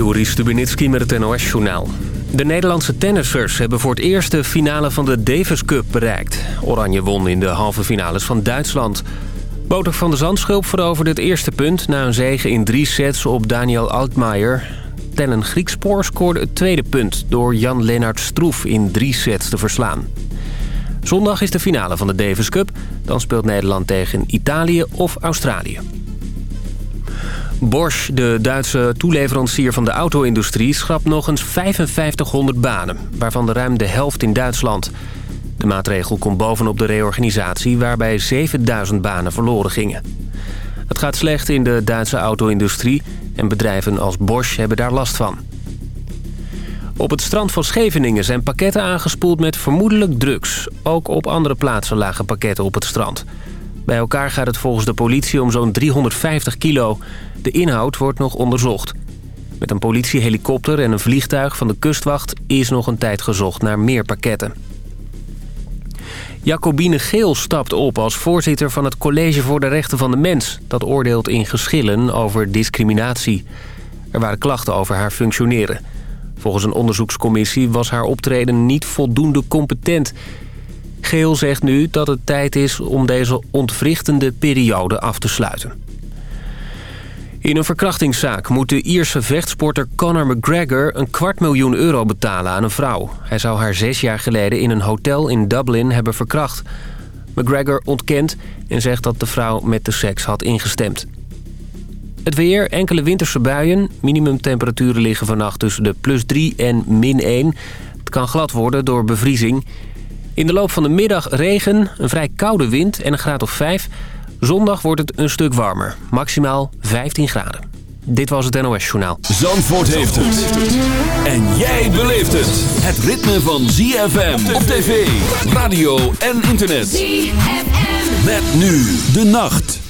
Joris Stubenitski met het NOS-journaal. De Nederlandse tennissers hebben voor het eerst de finale van de Davis Cup bereikt. Oranje won in de halve finales van Duitsland. Boter van de Zandschulp veroverde het eerste punt... na een zege in drie sets op Daniel Altmaier. Tellen Griekspoor scoorde het tweede punt... door Jan-Lennart Stroef in drie sets te verslaan. Zondag is de finale van de Davis Cup. Dan speelt Nederland tegen Italië of Australië. Bosch, de Duitse toeleverancier van de auto-industrie... schrapt nog eens 5500 banen, waarvan de ruim de helft in Duitsland. De maatregel komt bovenop de reorganisatie... waarbij 7000 banen verloren gingen. Het gaat slecht in de Duitse auto-industrie... en bedrijven als Bosch hebben daar last van. Op het strand van Scheveningen zijn pakketten aangespoeld met vermoedelijk drugs. Ook op andere plaatsen lagen pakketten op het strand. Bij elkaar gaat het volgens de politie om zo'n 350 kilo. De inhoud wordt nog onderzocht. Met een politiehelikopter en een vliegtuig van de kustwacht... is nog een tijd gezocht naar meer pakketten. Jacobine Geel stapt op als voorzitter van het College voor de Rechten van de Mens... dat oordeelt in geschillen over discriminatie. Er waren klachten over haar functioneren. Volgens een onderzoekscommissie was haar optreden niet voldoende competent. Geel zegt nu dat het tijd is om deze ontwrichtende periode af te sluiten. In een verkrachtingszaak moet de Ierse vechtsporter Conor McGregor... een kwart miljoen euro betalen aan een vrouw. Hij zou haar zes jaar geleden in een hotel in Dublin hebben verkracht. McGregor ontkent en zegt dat de vrouw met de seks had ingestemd. Het weer, enkele winterse buien. Minimumtemperaturen liggen vannacht tussen de plus 3 en min 1. Het kan glad worden door bevriezing. In de loop van de middag regen, een vrij koude wind en een graad of 5. Zondag wordt het een stuk warmer, maximaal 15 graden. Dit was het NOS Journaal. Zandvoort heeft het. En jij beleeft het. Het ritme van ZFM op tv, radio en internet. ZFM. Met nu de nacht.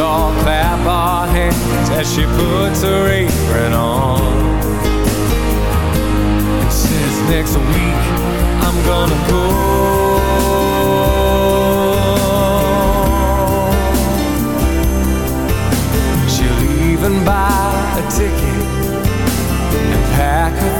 All clap our hands as she puts her apron on says, Next week I'm gonna go. She'll even buy a ticket and pack her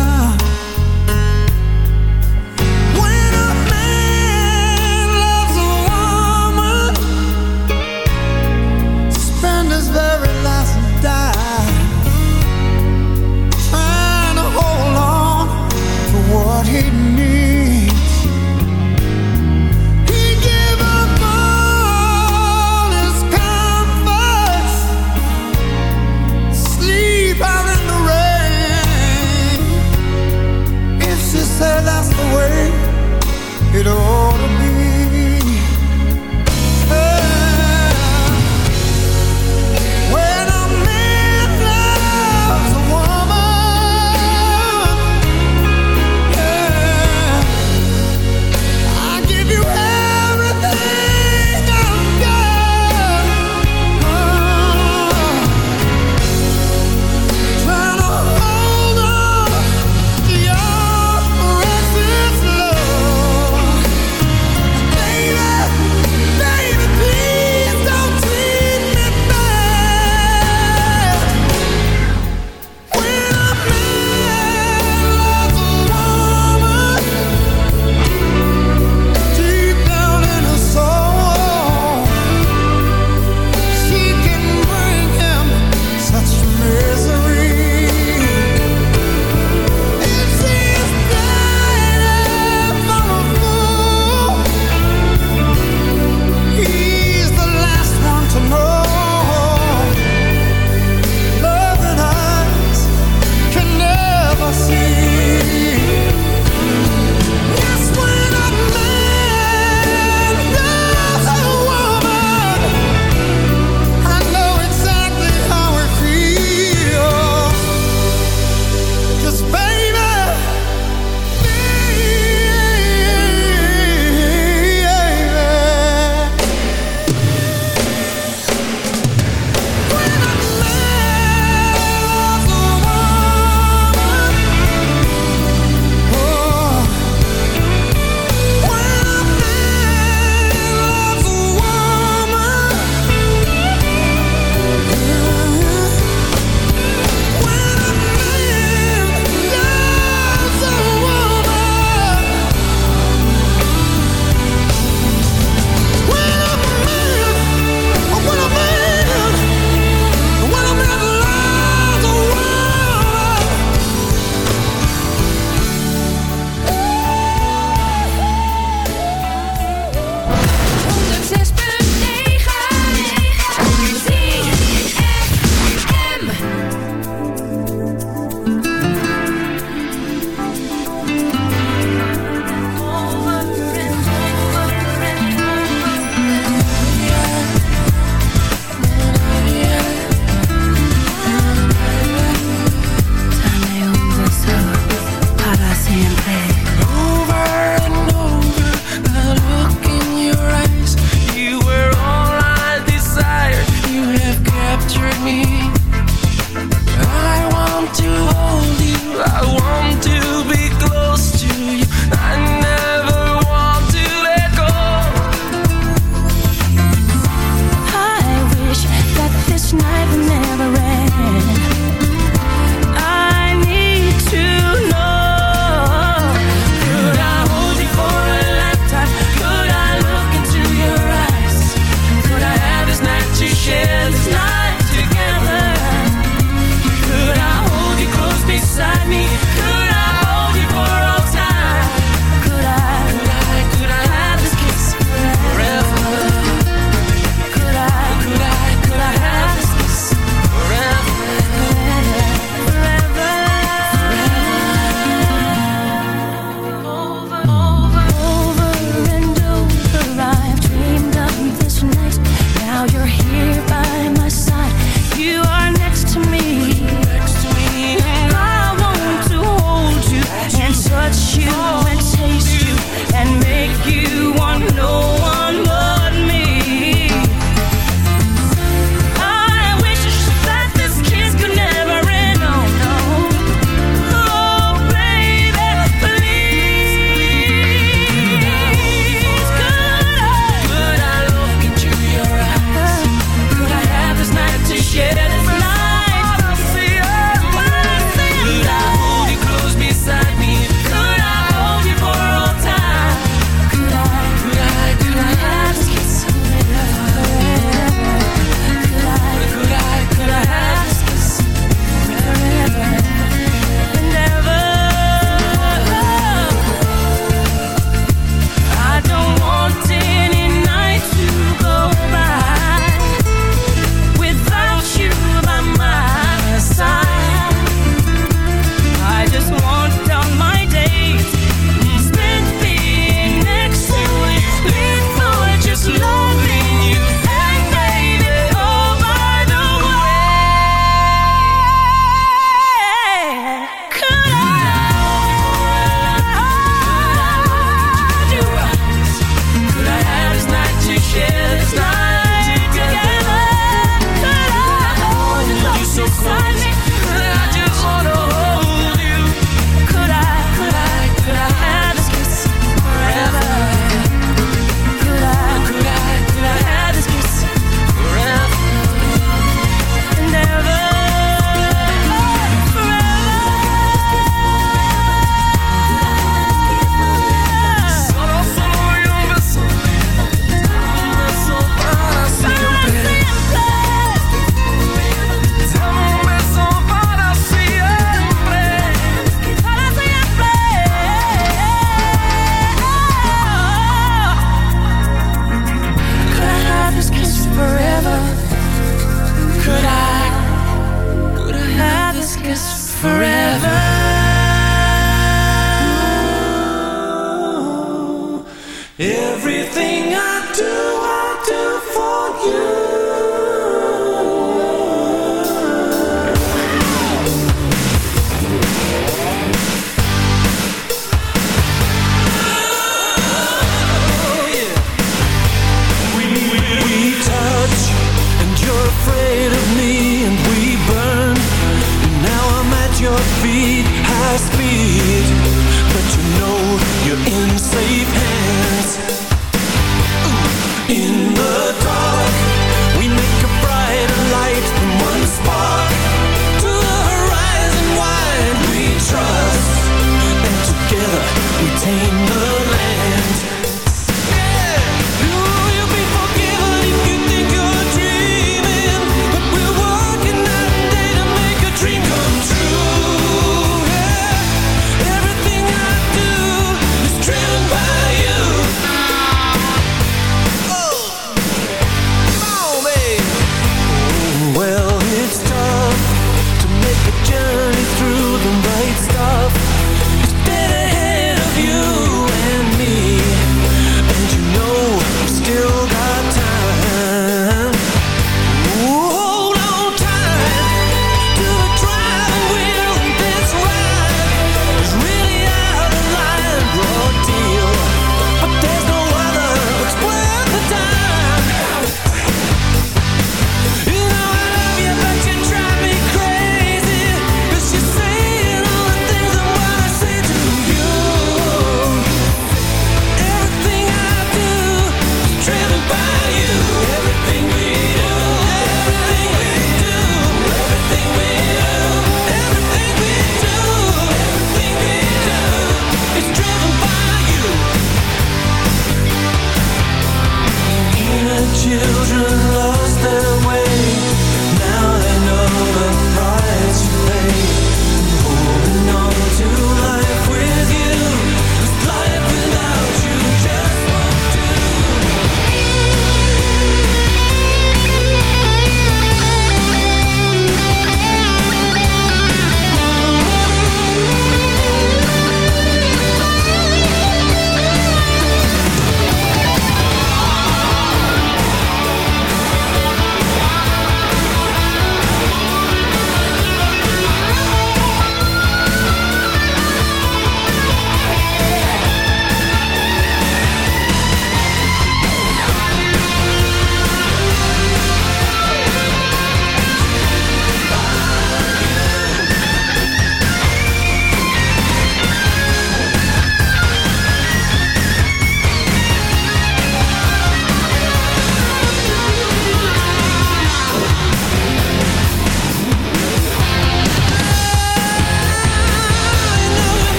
me.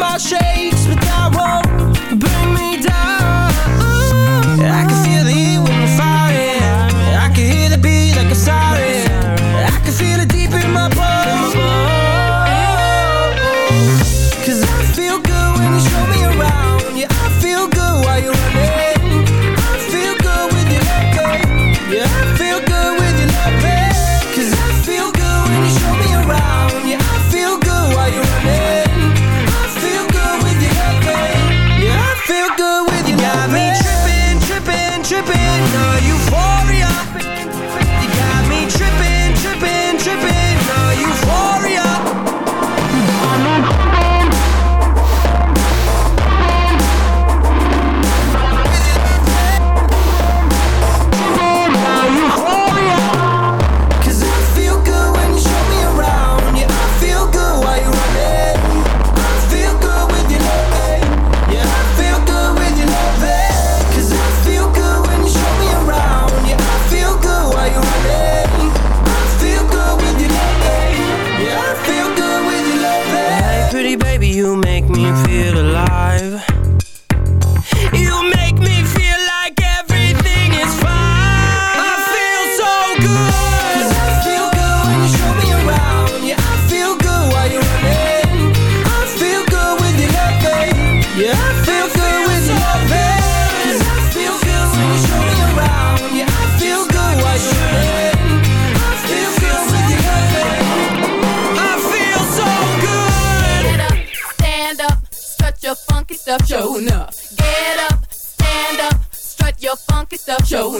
Get up,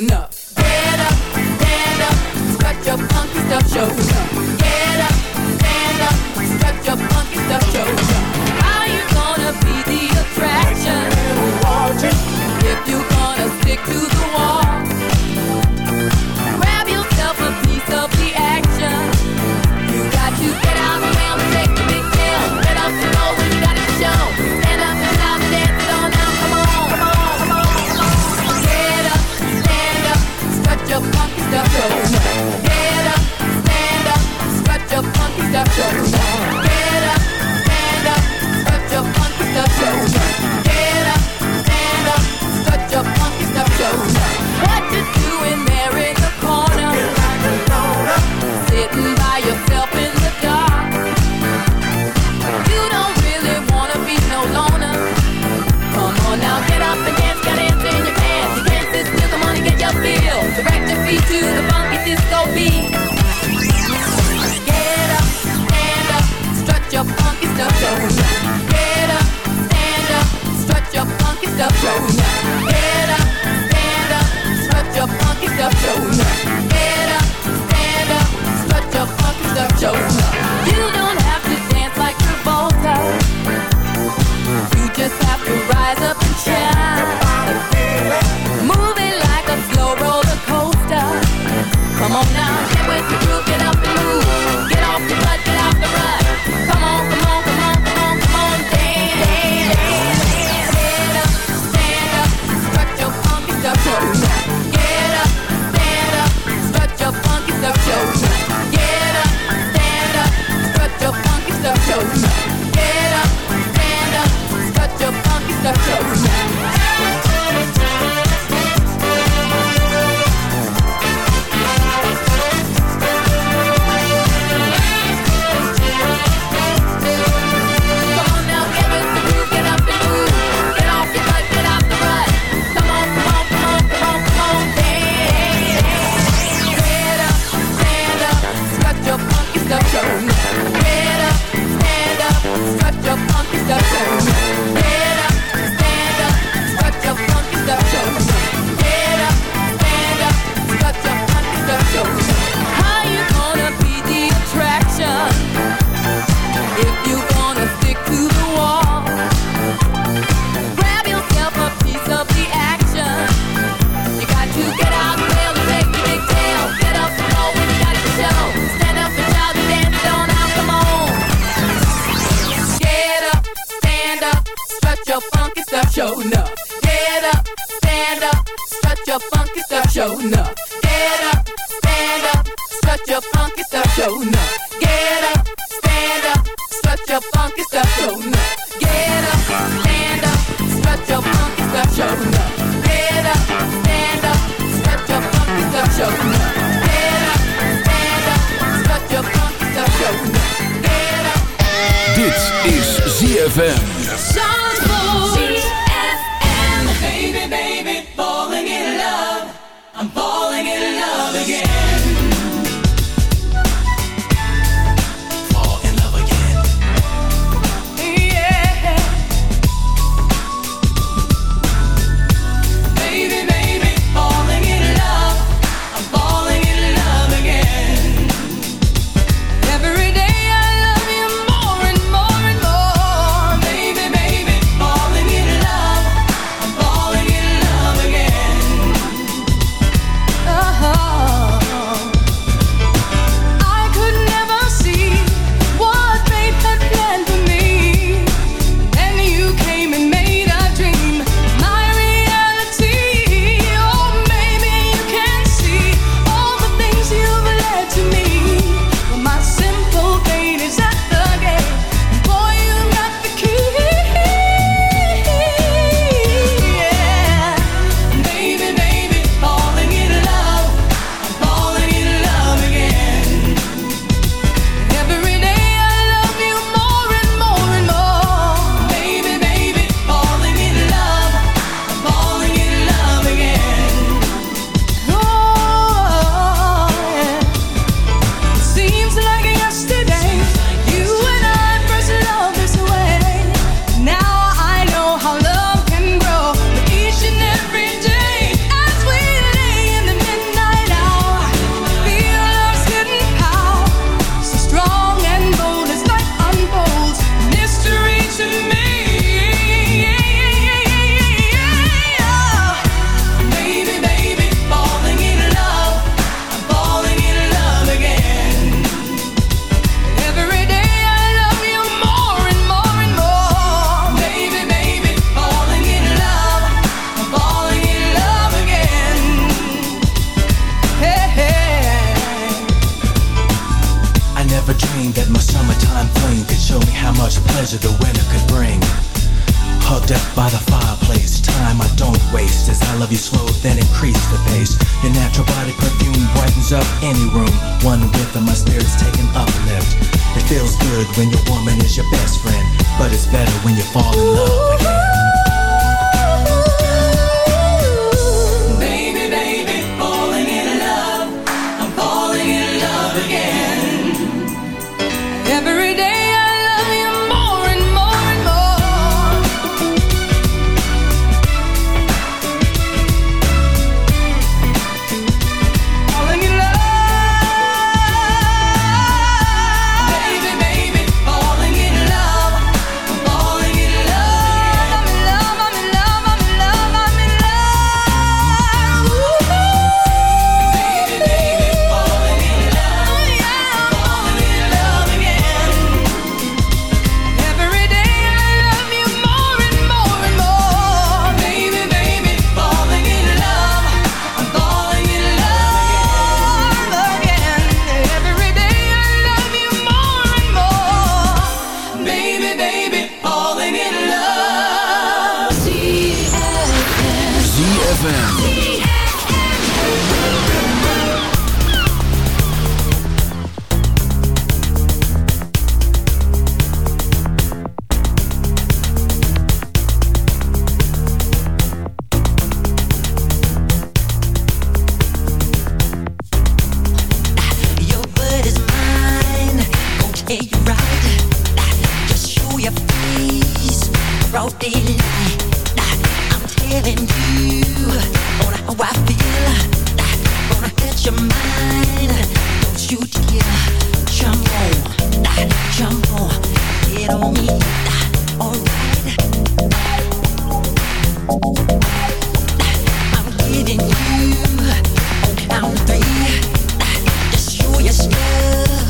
stand death by the fireplace, time I don't waste. As I love you slow, then increase the pace. Your natural body perfume brightens up any room. One with of my spirit's taken uplift. It feels good when your woman is your best friend But it's better when you fall in love again. ain't right. Just show your face. I'm telling you how I feel. Gonna your mind. Don't you dare jump on, jump on, get on me. Alright. I'm you. Just show your stuff.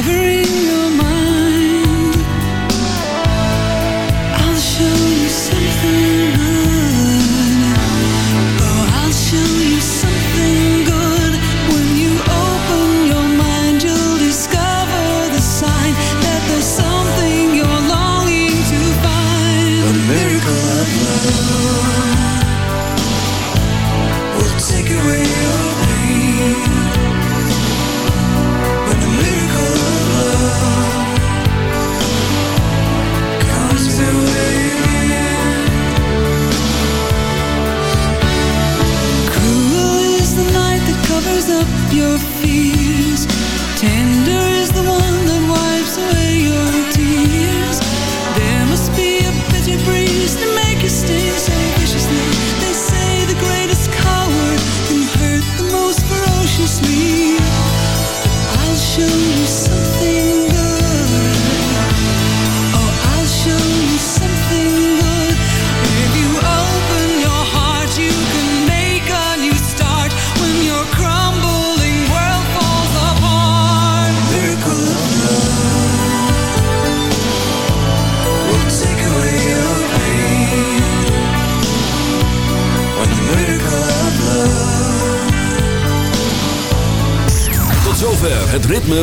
crumble